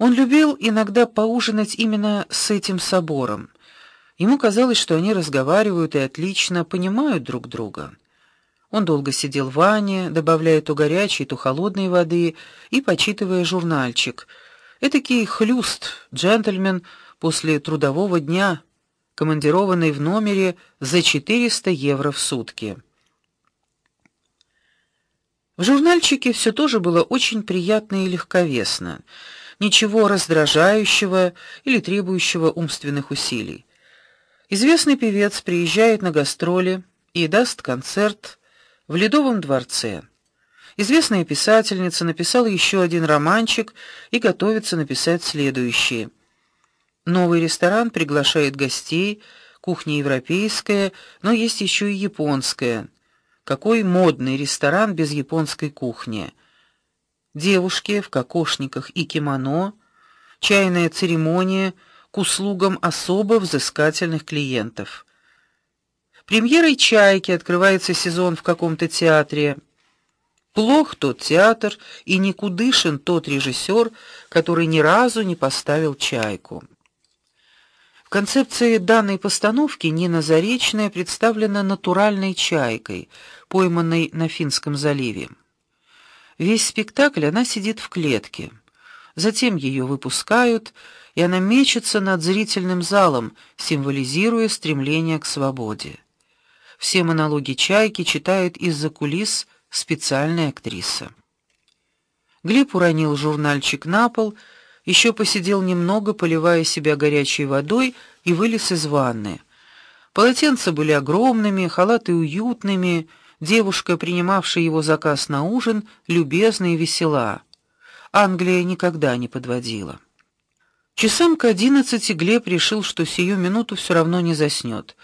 Он любил иногда поужинать именно с этим собором. Ему казалось, что они разговаривают и отлично понимают друг друга. Он долго сидел в ванне, добавляя то горячей, то холодной воды и почитывая журнальчик. Этакий хлюст, джентльмен после трудового дня, командированный в номере за 400 евро в сутки. В журнальчике все тоже было очень приятно и легковесно. Ничего раздражающего или требующего умственных усилий. Известный певец приезжает на гастроли и даст концерт в Ледовом дворце. Известная писательница написала еще один романчик и готовится написать следующий. Новый ресторан приглашает гостей, кухня европейская, но есть еще и японская. Какой модный ресторан без японской кухни? Девушки в кокошниках и кимоно, чайная церемония к услугам особо взыскательных клиентов. Премьерой Чайки открывается сезон в каком-то театре. Плох тот театр и никудышен тот режиссер, который ни разу не поставил Чайку. В концепции данной постановки Нина Заречная представлена натуральной чайкой, пойманной на Финском заливе. Весь спектакль она сидит в клетке. Затем ее выпускают, и она мечется над зрительным залом, символизируя стремление к свободе. Все монологи чайки читает из-за кулис специальная актриса. Глеб уронил журнальчик на пол еще посидел немного, поливая себя горячей водой, и вылез из ванны. Полотенца были огромными, халаты уютными. Девушка, принимавшая его заказ на ужин, любезна и весела. Англия никогда не подводила. Часам к одиннадцати Глеб решил, что сию минуту все равно не заснёт,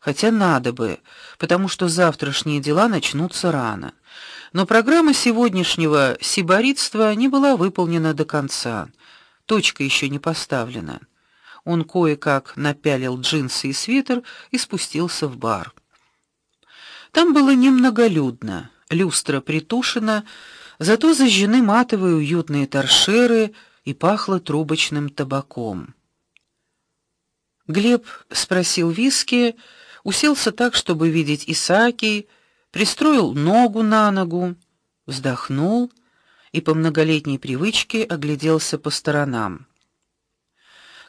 хотя надо бы, потому что завтрашние дела начнутся рано. Но программа сегодняшнего сибаритства не была выполнена до конца. Точка еще не поставлена. Он кое-как напялил джинсы и свитер и спустился в бар. Там было немноголюдно, люстра притушена, зато зажжены матовые уютные торшеры и пахло трубочным табаком. Глеб спросил виски, уселся так, чтобы видеть Исааки, пристроил ногу на ногу, вздохнул и по многолетней привычке огляделся по сторонам.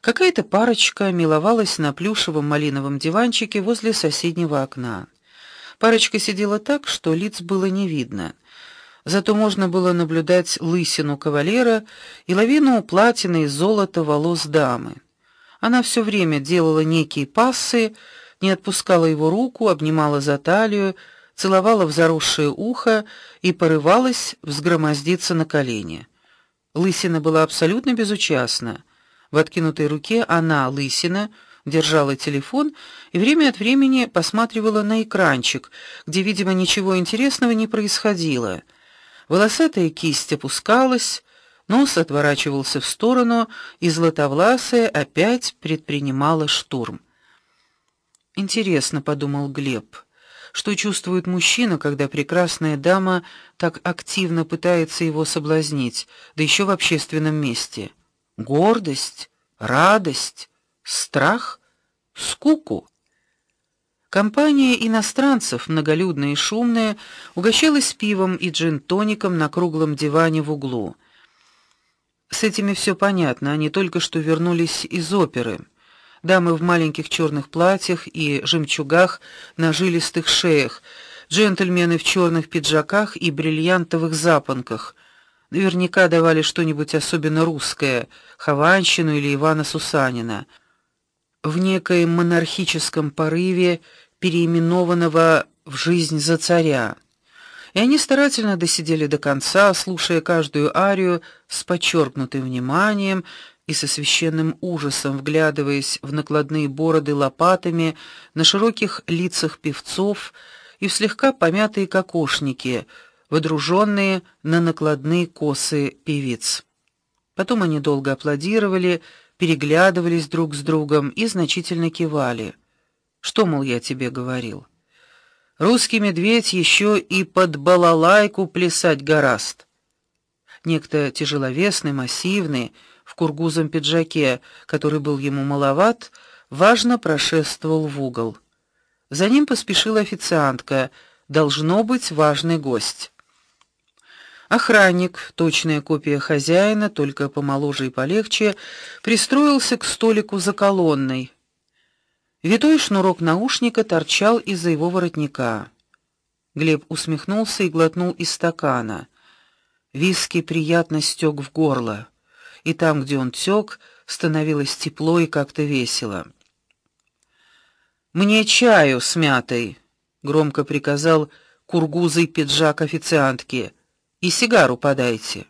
Какая-то парочка миловалась на плюшевом малиновом диванчике возле соседнего окна. Парочка сидела так, что лиц было не видно. Зато можно было наблюдать лысину кавалера и лавину платины и золота волос дамы. Она все время делала некие пассы, не отпускала его руку, обнимала за талию, целовала в заросшее ухо и порывалась взгромоздиться на колени. Лысина была абсолютно безучастна. В откинутой руке она, лысина, держала телефон и время от времени посматривала на экранчик, где, видимо, ничего интересного не происходило. Волосатая кисть опускалась, нос отворачивался в сторону, и златовласая опять предпринимала штурм. Интересно, подумал Глеб что чувствует мужчина, когда прекрасная дама так активно пытается его соблазнить, да еще в общественном месте. Гордость, радость, страх, скуку. Компания иностранцев, многолюдная и шумная, угощалась пивом и джин-тоником на круглом диване в углу. С этими все понятно, они только что вернулись из оперы дамы в маленьких черных платьях и жемчугах на жилистых шеях, джентльмены в черных пиджаках и бриллиантовых запонках. Наверняка давали что-нибудь особенно русское, Хованщину или Ивана Сусанина. В некоем монархическом порыве переименованного в жизнь за царя. И они старательно досидели до конца, слушая каждую арию с подчеркнутым вниманием, и со священным ужасом вглядываясь в накладные бороды лопатами на широких лицах певцов и в слегка помятые кокошники, водруженные на накладные косы певиц. Потом они долго аплодировали, переглядывались друг с другом и значительно кивали. Что, мол, я тебе говорил? Русский медведь еще и под балалайку плясать гораст. некто тяжеловесный, массивный, в кургузом пиджаке, который был ему маловат, важно прошествовал в угол. За ним поспешила официантка, должно быть важный гость. Охранник, точная копия хозяина, только помоложе и полегче, пристроился к столику за колонной. Витой шнурок наушника торчал из-за его воротника. Глеб усмехнулся и глотнул из стакана. Виски приятно стёк в горло, и там, где он тёк, становилось тепло и как-то весело. Мне чаю с мятой, громко приказал кургузый пиджак официантки. И сигару подайте.